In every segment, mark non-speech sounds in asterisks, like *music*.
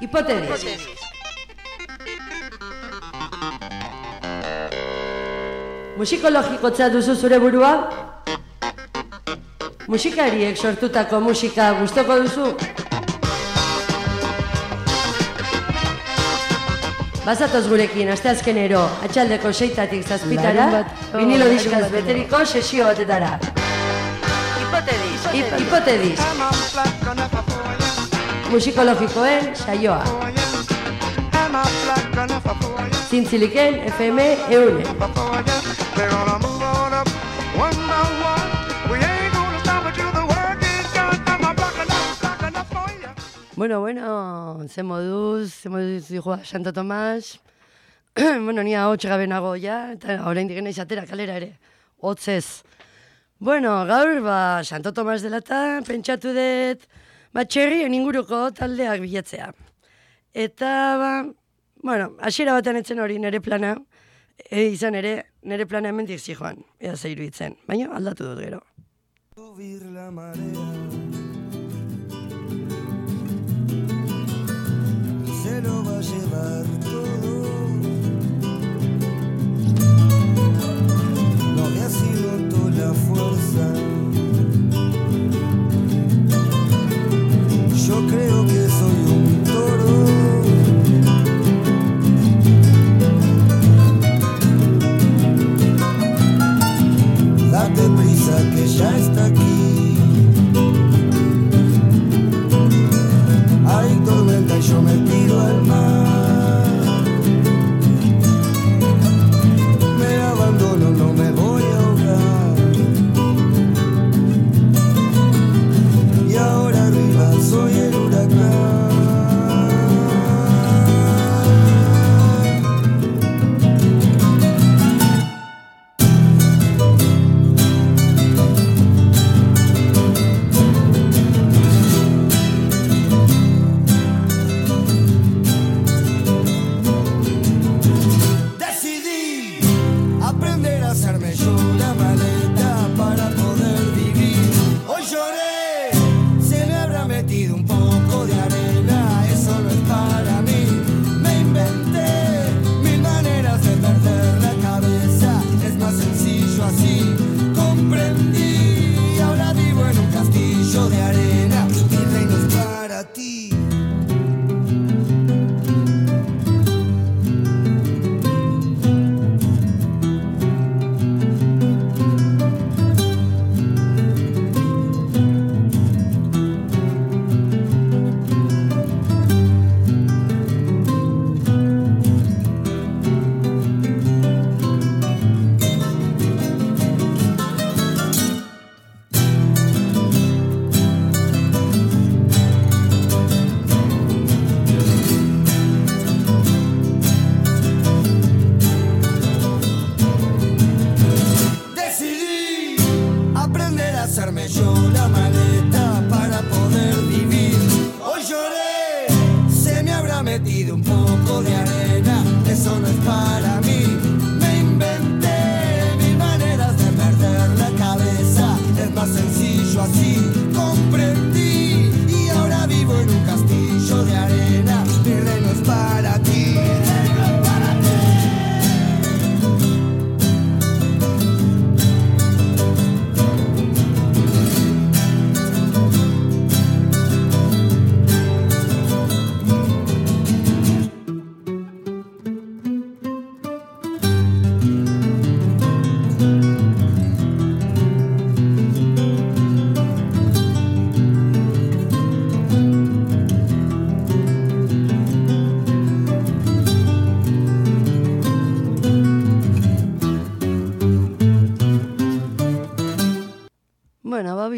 Hipotedis. Musikologikotza duzu zure burua? Musikariek sortutako musika gustoko duzu? Bazatoz gurekin, asteazkenero, atxaldeko seitatik zazpitara, oh, vinilo larun diskaz beteriko sesio batetara. Hipotedis. Hip- Hipotedis, musikologikoen saioa. Zintziliken FM eune. Bueno, bueno, ze moduz, ze moduz dijoa Santo Tomas. *clears throat* bueno, nia hotx gabe nago ja, eta orain digena izatera kalera ere. Hotzez. Bueno, gaur, ba, Santo Tomas dela eta pentsatu dut, ba, txerrien inguruko taldeak bilatzea. Eta, ba, bueno, hasiera batean etzen hori nere plana, e, izan ere, nere plana hemendik zijoan, ea zeiru itzen. Baina aldatu dut gero. la marea. Se lo va a llevar todo. No me ha sido toda la fuerza. Yo creo que soy un toro. Date prisa que ya está aquí. Hay tormenta y yo me tiro al mar.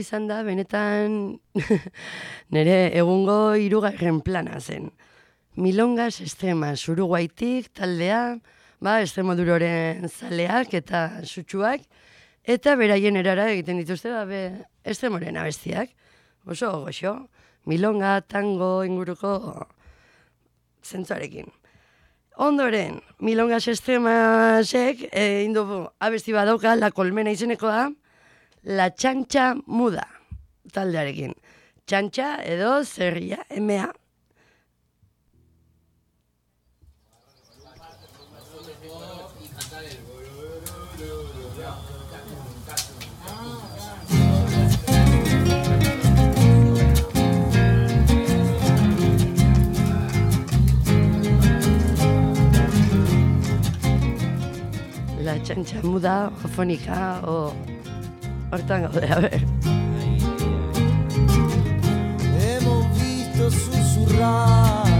Izan da, benetan *laughs* nire egungo hirugarren plana zen. Milongas Estremas, Uruguaitik, taldea, ba, Estremoduroren zaleak eta sutsuak, eta beraien erara egiten dituzte, ba, be, Estremoren abestiak. Oso goxo, milonga, tango, inguruko zentzuarekin. Ondoren, Milongas Estremasek, e, indu abesti badauka, La Colmena izenekoa, La Txantxa Muda taldearekin. Txantxa edo zerria emea. La txantxa muda, fofonika, o Ahorita no, a ver. Hemos visto susurrar.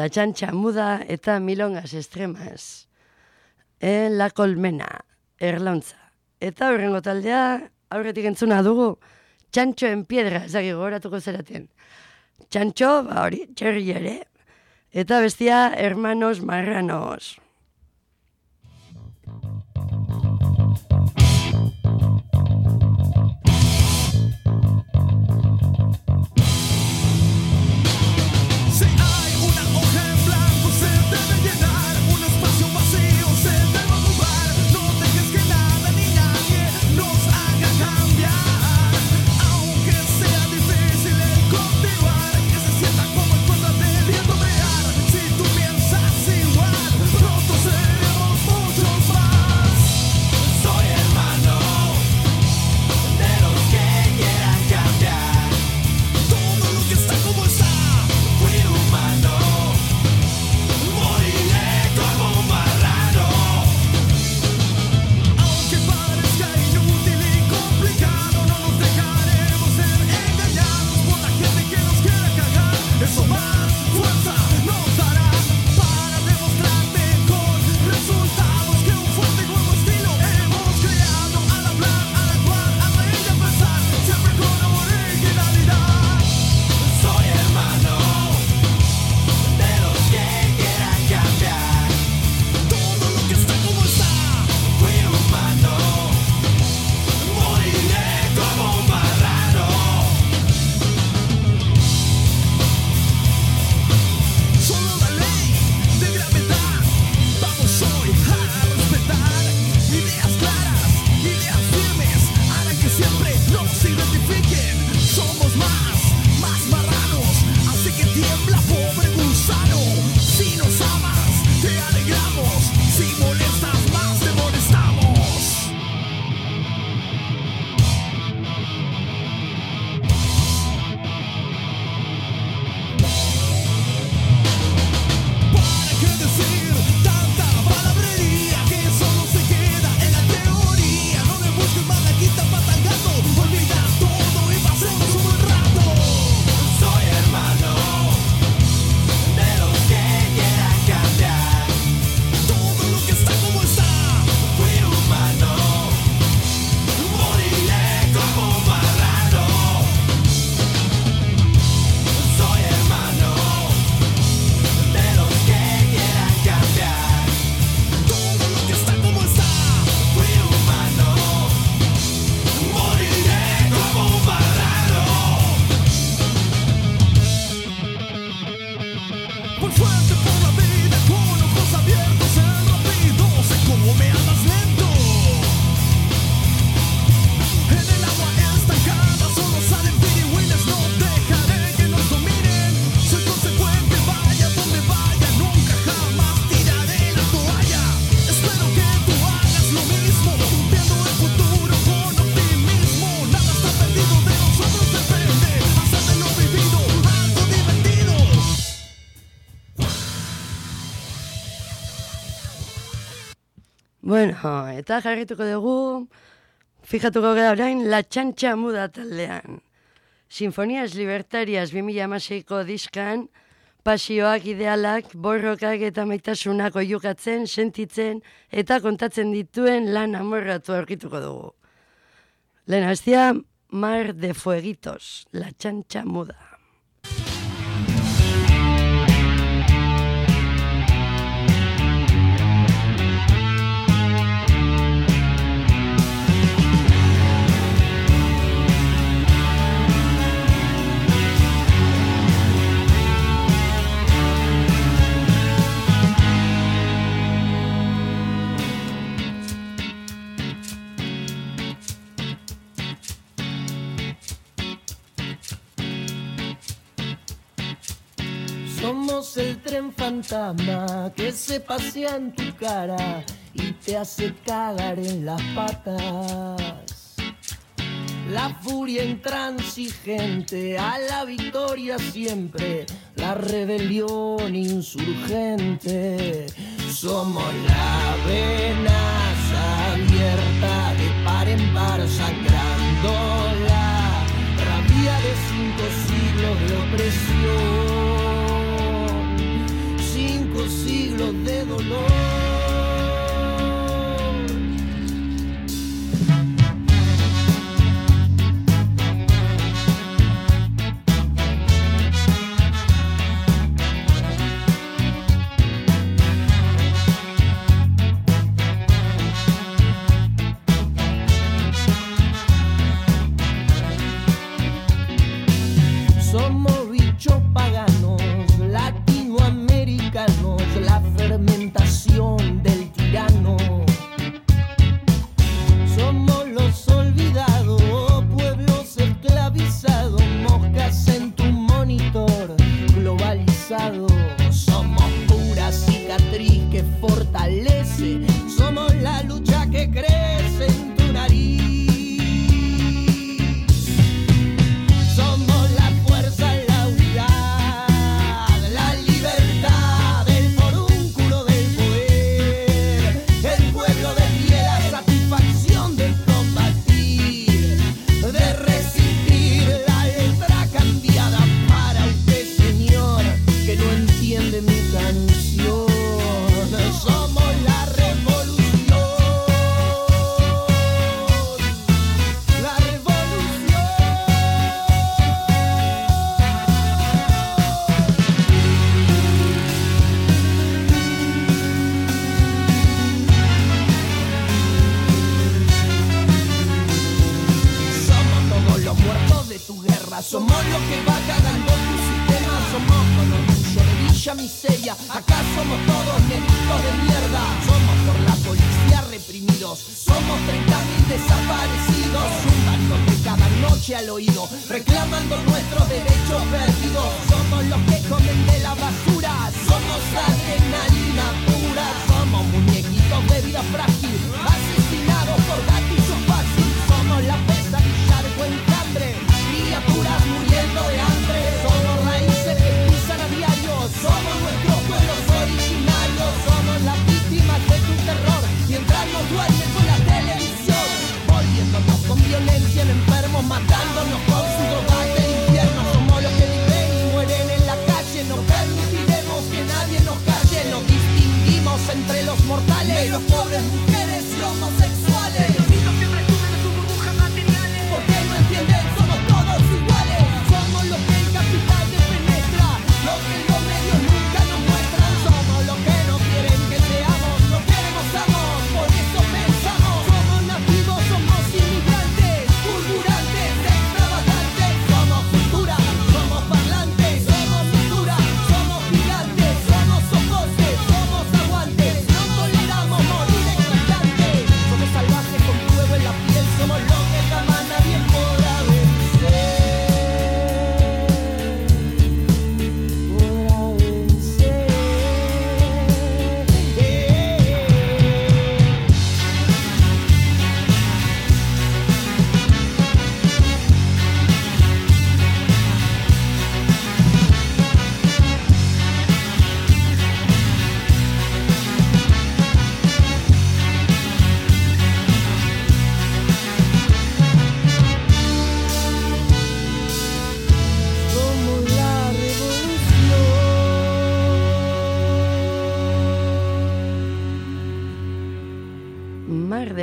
la txantxa muda eta milongas estremas. E, la kolmena, erlauntza. Eta horrengo taldea, aurretik entzuna dugu, txantxo en piedra, ez daki zeraten. Txantxo, ba hori, txerri ere. Eta bestia, hermanos marranos. eta jarrituko dugu, fijatuko gara orain, La Txantxa Muda taldean. Sinfonias Libertarias 2006ko diskan, pasioak, idealak, borrokak eta maitasunak jukatzen, sentitzen eta kontatzen dituen lan amorratu aurkituko dugu. Lehen hastia, Mar de Fuegitos, La Txantxa Muda. Somos el tren fantasma que se pasea en tu cara y te hace cagar en las patas. La furia intransigente, a la victoria siempre, la rebelión insurgente. Somos la venaza abierta de par en par sangrando la rabia de cinco siglos de opresión siglos de dolor.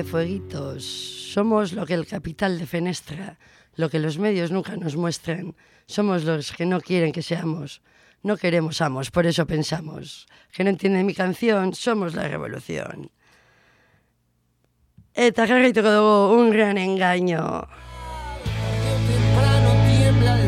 Fueguitos. Somos lo que el capital defenestra, lo que los medios nunca nos muestran. Somos los que no quieren que seamos. No queremos amos, por eso pensamos. Que no entienden mi canción, somos la revolución. Eta jarraituko dugu un gran engaño. temprano tiemblan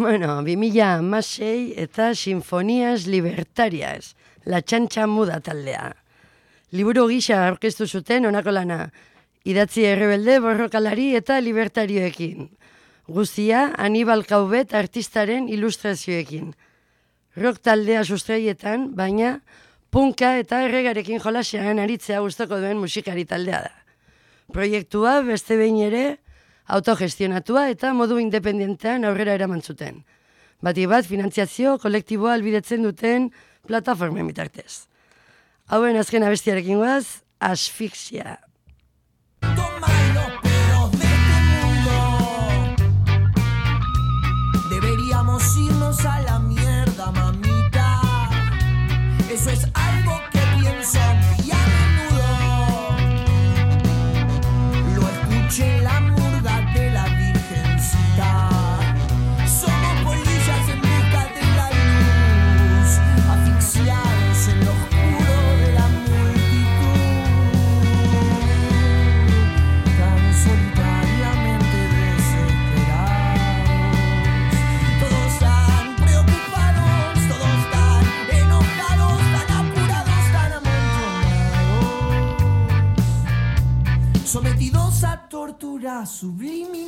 Bueno, 2000 amasei eta Sinfonias Libertarias, La Txantxa Muda taldea. Liburu gisa aurkeztu zuten honako lana, idatzi errebelde borrokalari eta libertarioekin. Guztia Anibal Kaubet artistaren ilustrazioekin. Rock taldea sustraietan, baina punka eta erregarekin jolasean aritzea gustoko duen musikari taldea da. Proiektua beste behin ere autogestionatua eta modu independentean aurrera eraman zuten. Bati bat finantziazio kolektiboa albidetzen duten plataformen bitartez. Hauen azken abestiarekin guaz, asfixia. Deberíamos irnos a la mierda, mamita. Eso es subir.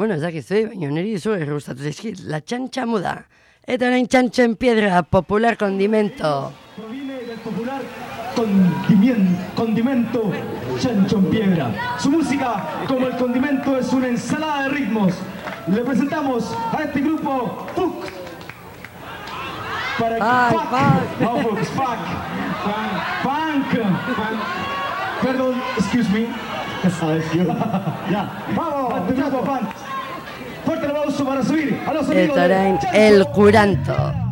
Bueno, ez dakizue, baina niri izu gustatu zaizkit, la txantxa muda. Eta orain txantxa en piedra, popular condimento. Proviene del popular condimento chancho en piedra. Su música, como el condimento, es una ensalada de ritmos. Le presentamos a este grupo Fuck. Para que fuck, oh, fuck, fuck, funk, funk. Perdón, excuse me. Ya sabes, yo. *laughs* ya, vamos, a este grupo. El aplauso el curanto.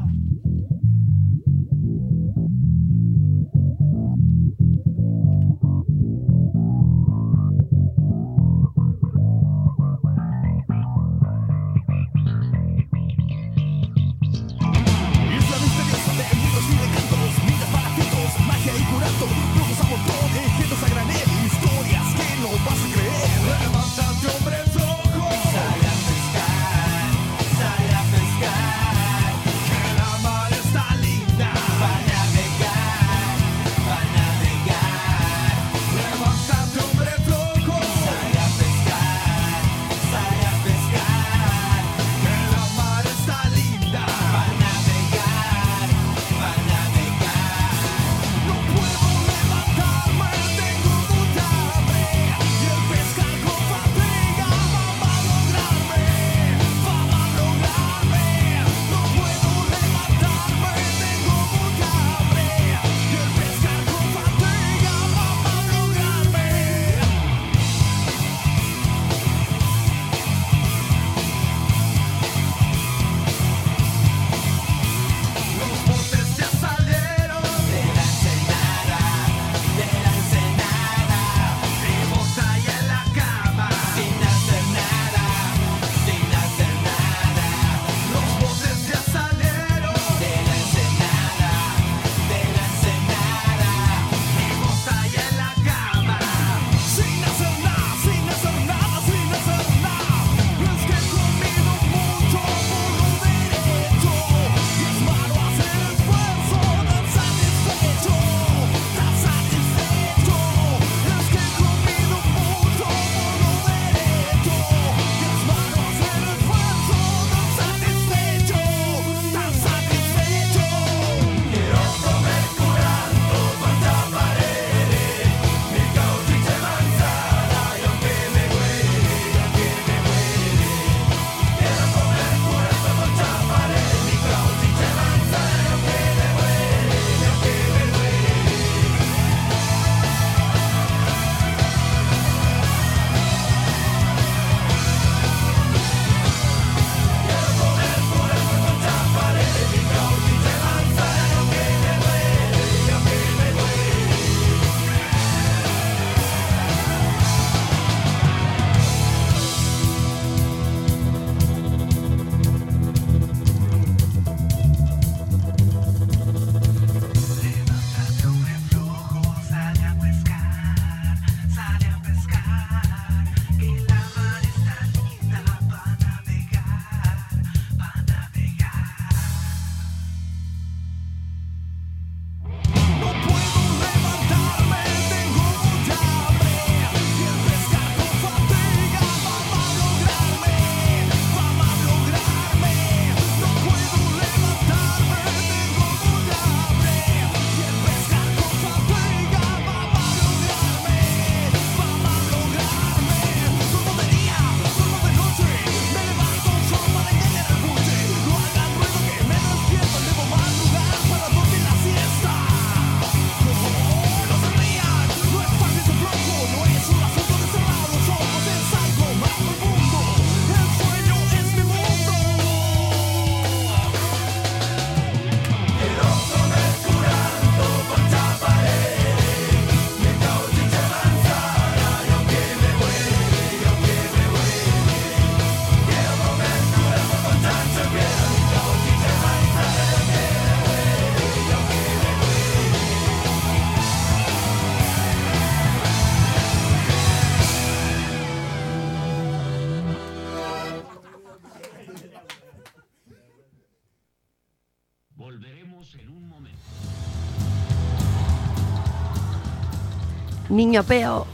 Niño peo,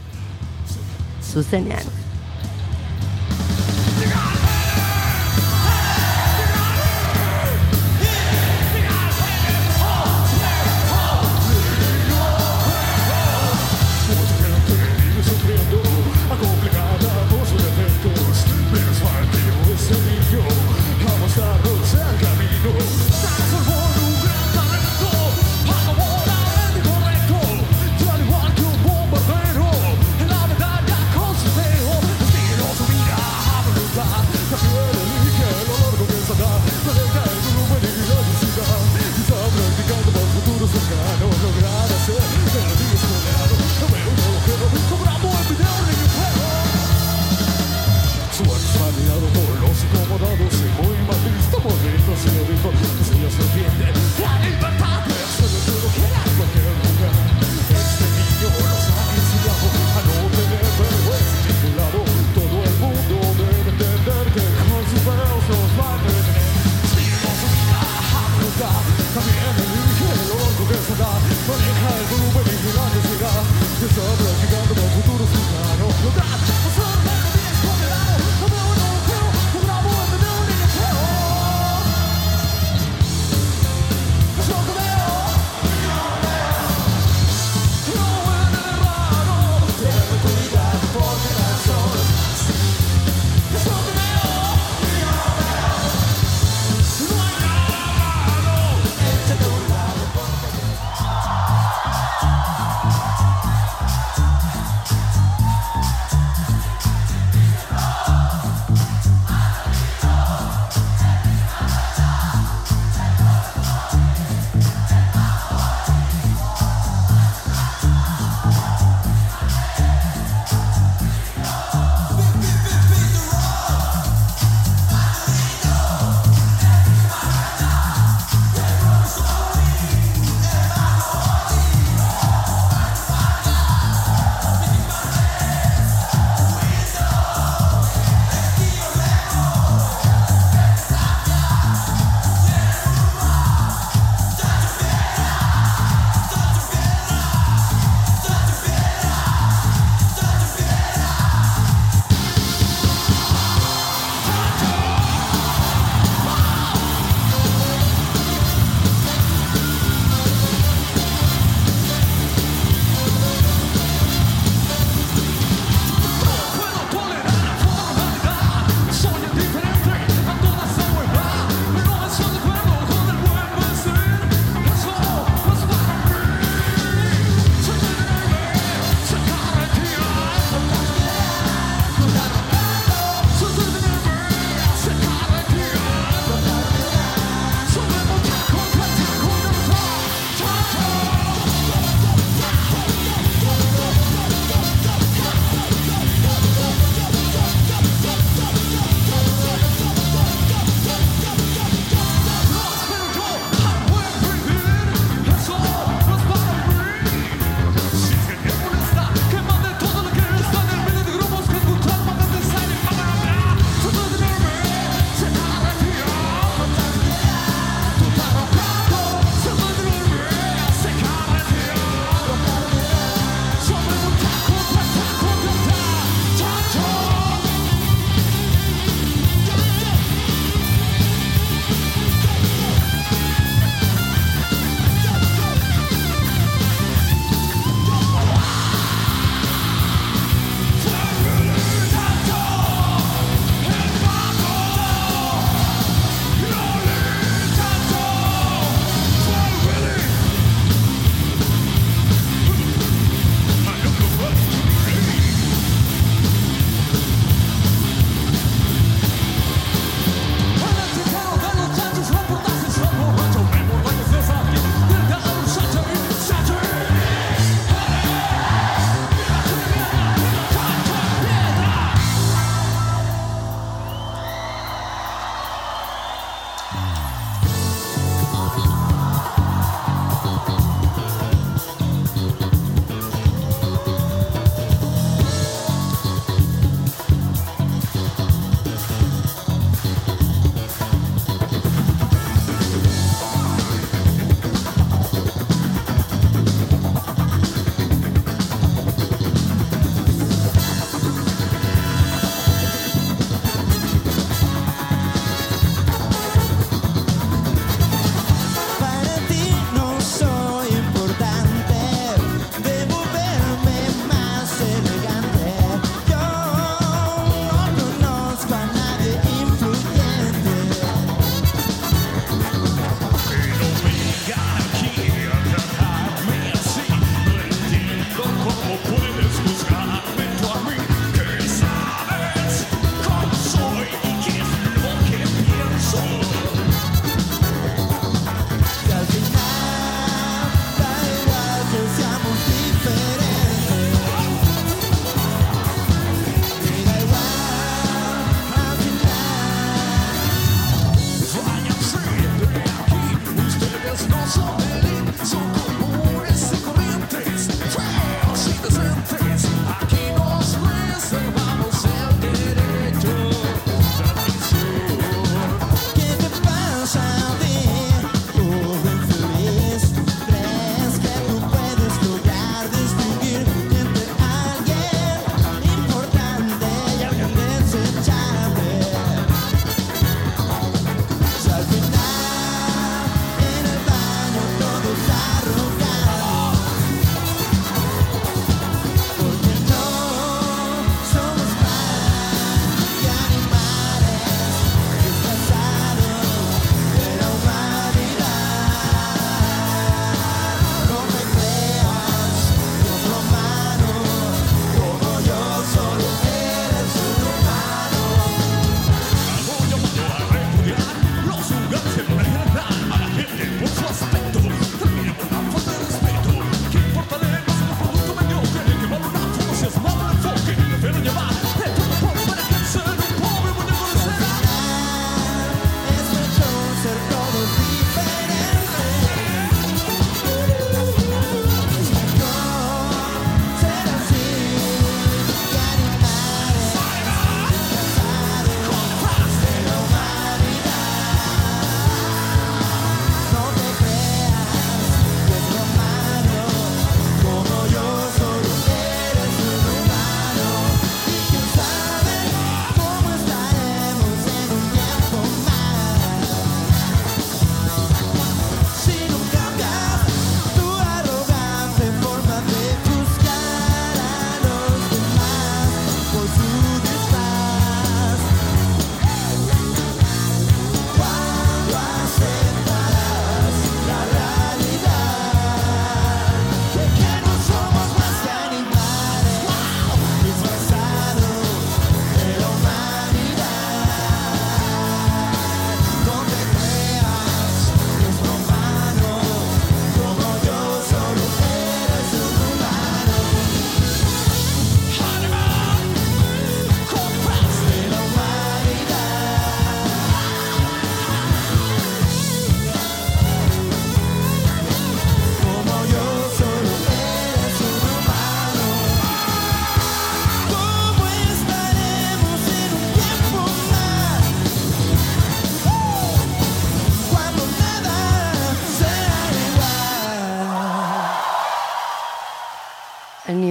zuzenean.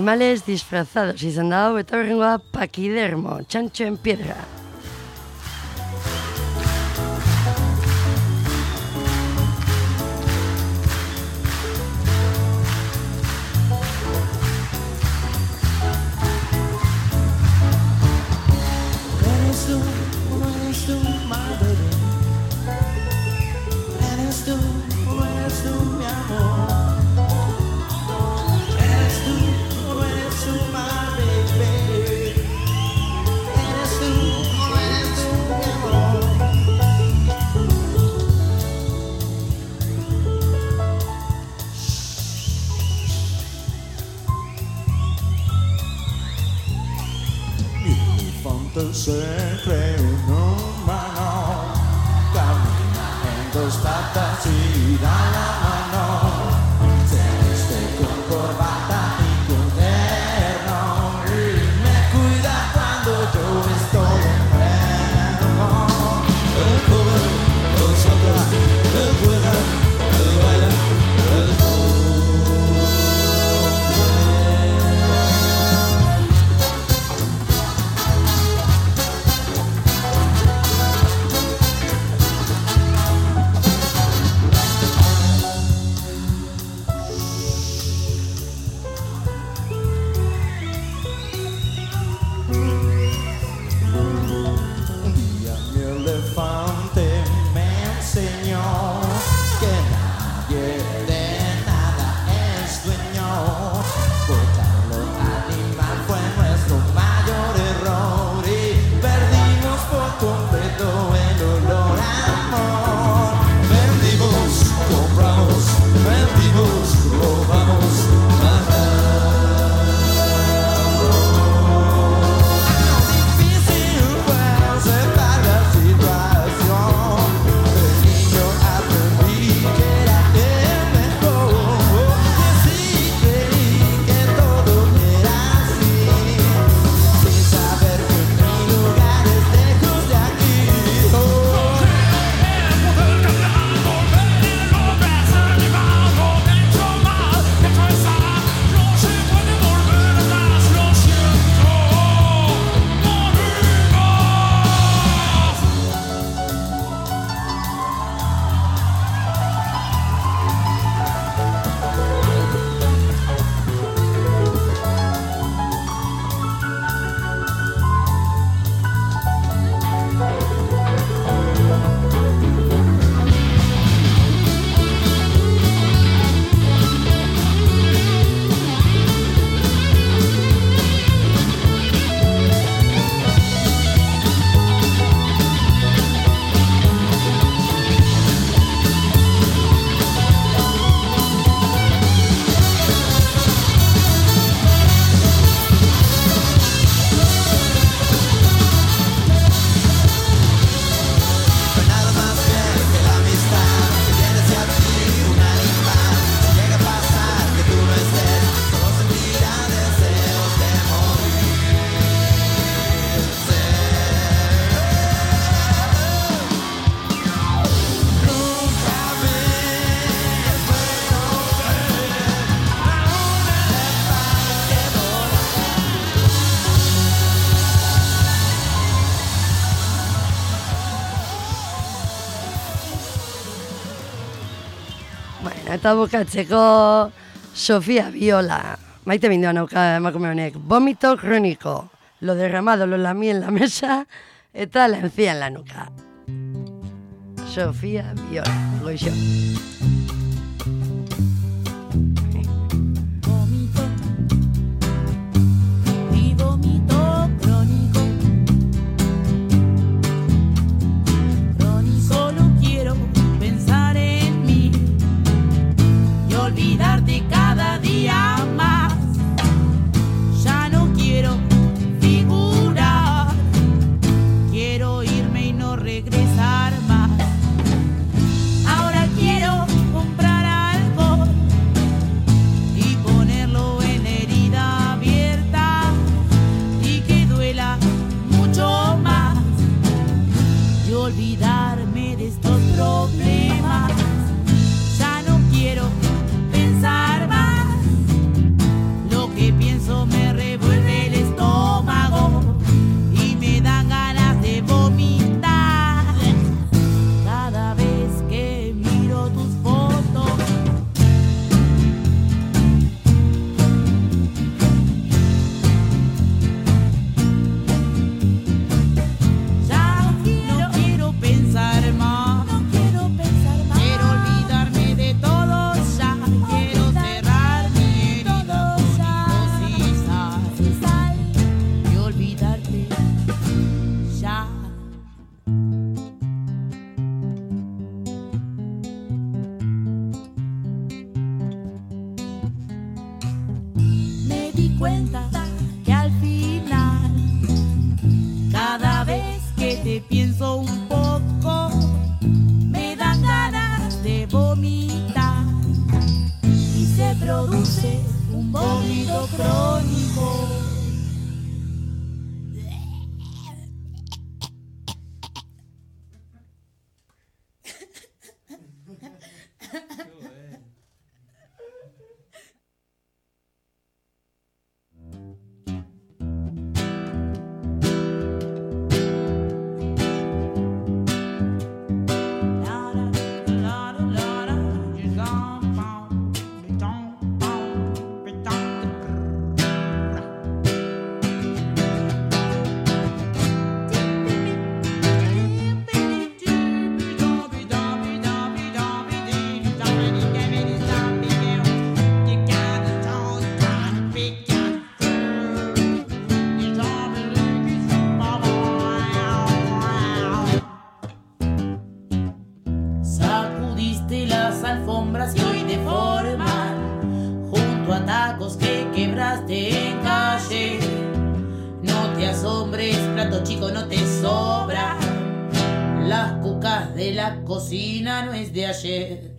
animales disfrazados izan dago eta horrengoa pakidermo, txantxoen piedra. eta bukatzeko Sofia Viola. Maite minduan nauka emakume honek. Vomito crónico. Lo derramado lo lamí en la mesa eta la encía en la nuca. Sofia Viola. Goixo. no is de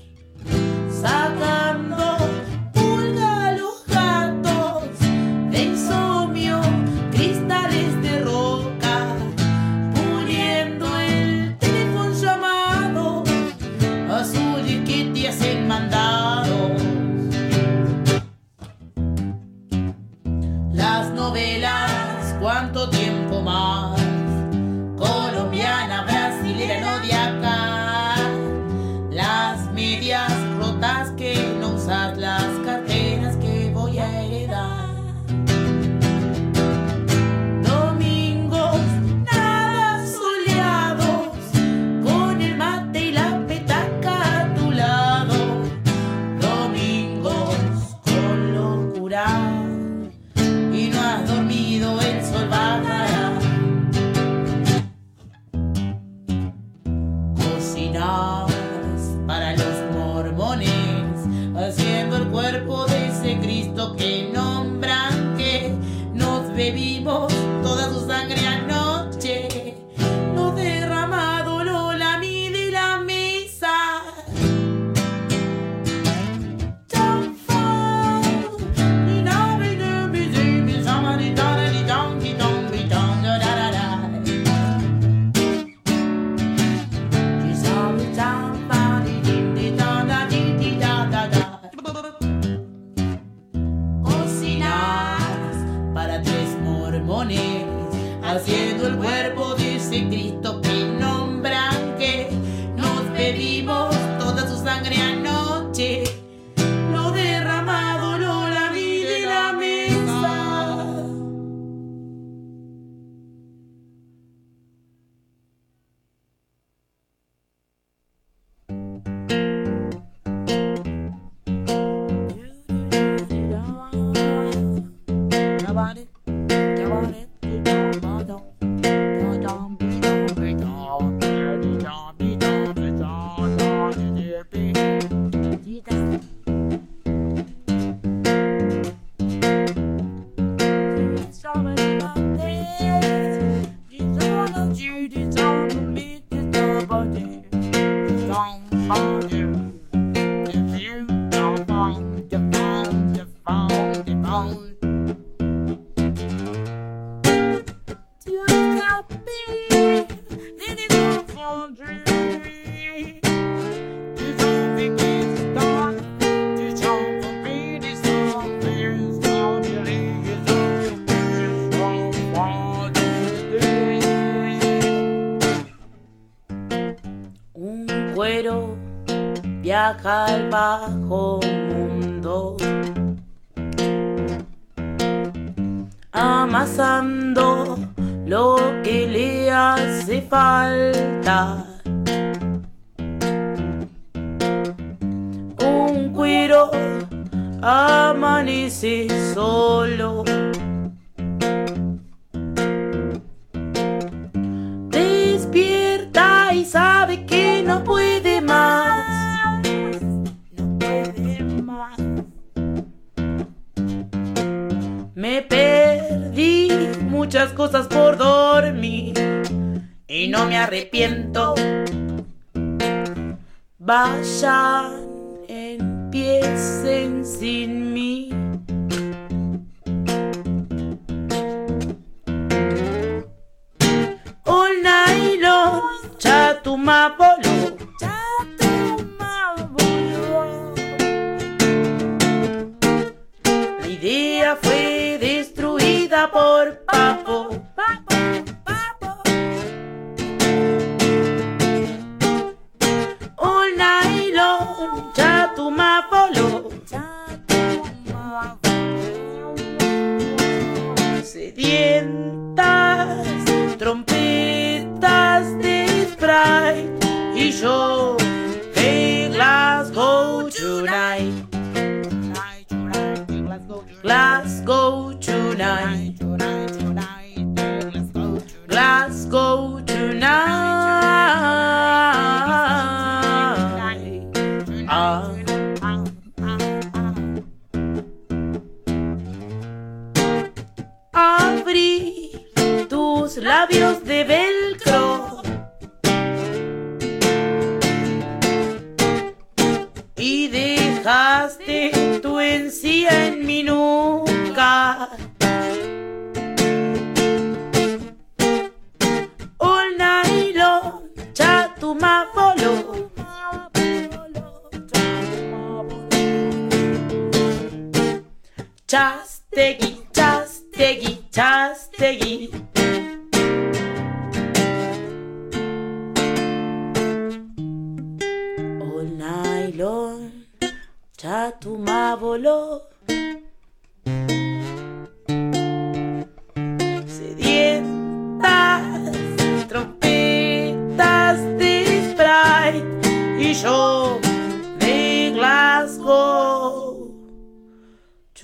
mapolo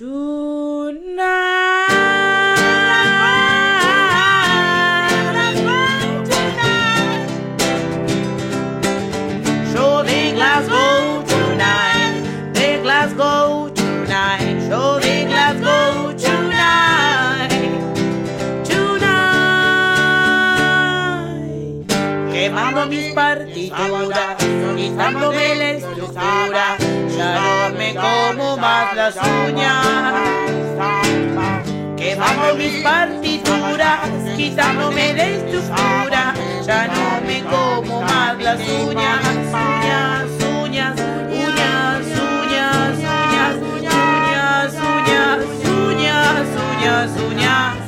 Shoo. Las uñas. Quemando mis partituras, quitándome la estructura, ya no me como más las uñas, uñas, uñas, uñas, uñas, uñas, uñas, uñas, uñas, uñas, uñas,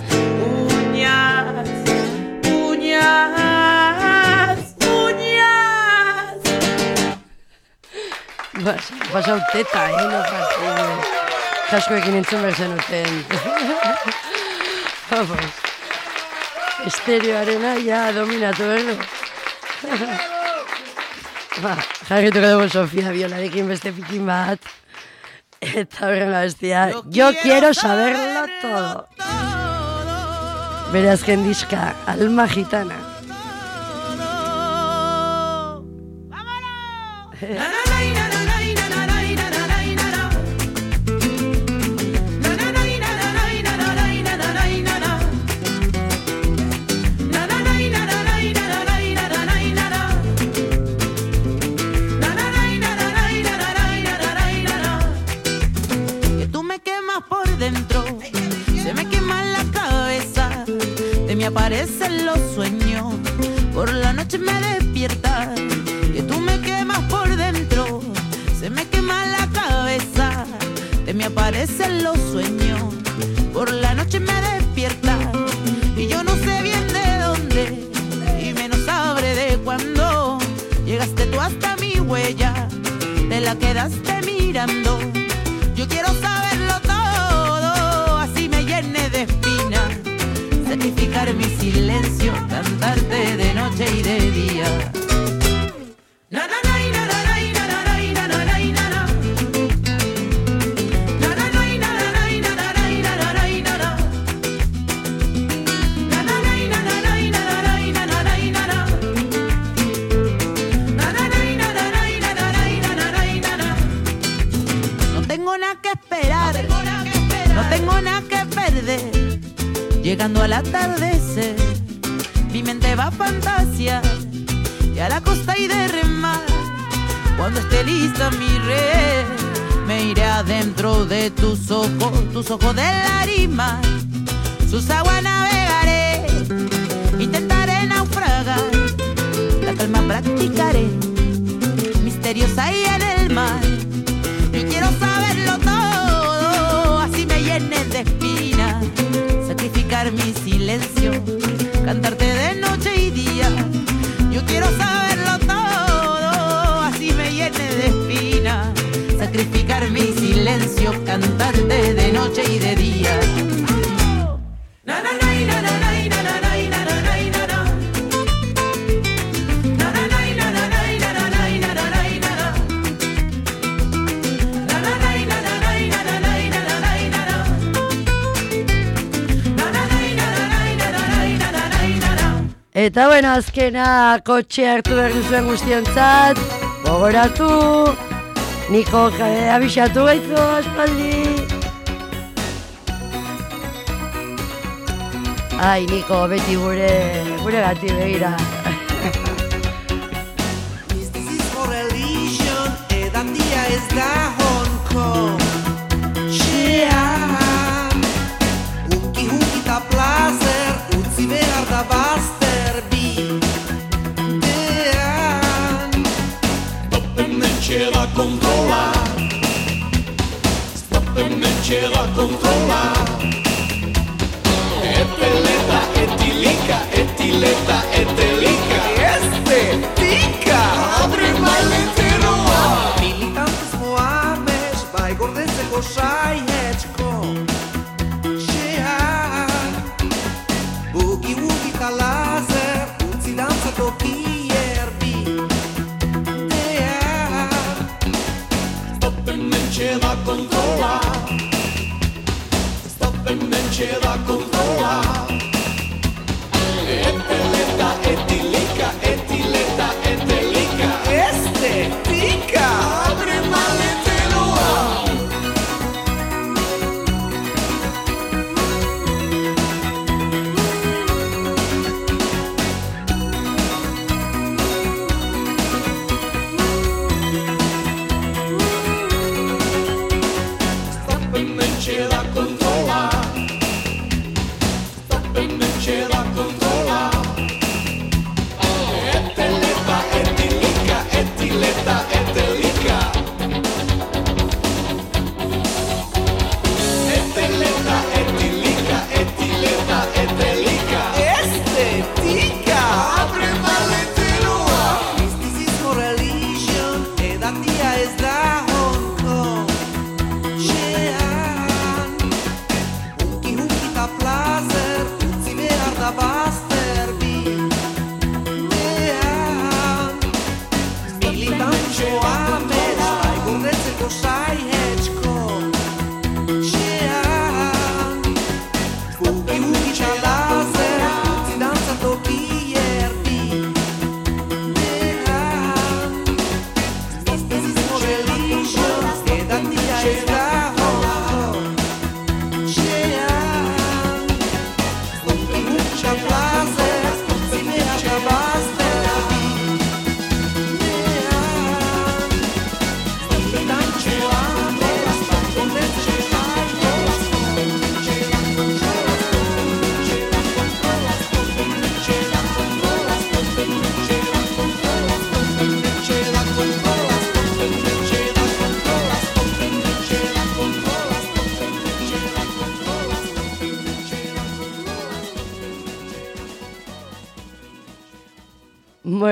Bas, pasau teta, eh, no pasau. Kaskoekin entzun behar zenuten. *laughs* Vamos. Estereoarena ja dominatu behar *laughs* du. ba, jarrituko dugu Sofia Biolarekin beste pikin bat. Eta horren bestia, yo quiero saberlo todo. Bere azken diska, Alma Gitana. que *laughs* mí aparecen los sueños, por la noche me despierta, que tú me quemas por dentro, se me quema la cabeza, de mí aparecen los sueños, por la noche me despierta, y yo no sé bien de dónde, y menos sabré de cuándo, llegaste tú hasta mi huella, te la quedaste mirando. Atardecer, mi mente va a fantasia y a la costa y de remar. Cuando esté lista mi red, me iré adentro de tus ojos, tus ojos de lágrimas. Sus aguas navegaré, intentaré naufragar, la calma practicaré, misteriosa ahí en el mar. callar mi silencio, cantarte de noche y de día. Na, na, na. Eta bueno, azkena kotxe hartu behar duzuen guztiontzat, gogoratu, niko eh, abixatu gaitu aspaldi. Ai, niko, beti gure, gure gati begira. *laughs* This for religion, edatia ez da c'era controla. Stăpâne c'era controla. Eteleta, etilica, etileta, etelica Este tica, abre mai leteroa Militantes moames, bai gordetzeko sa Stop and then cheer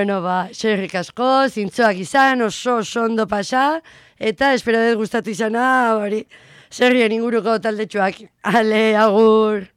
Bueno, ba, xerrik asko, zintzoak izan, oso oso ondo pasa, eta espero dut gustatu izana, hori, zerrien inguruko taldetxoak. Ale, agur!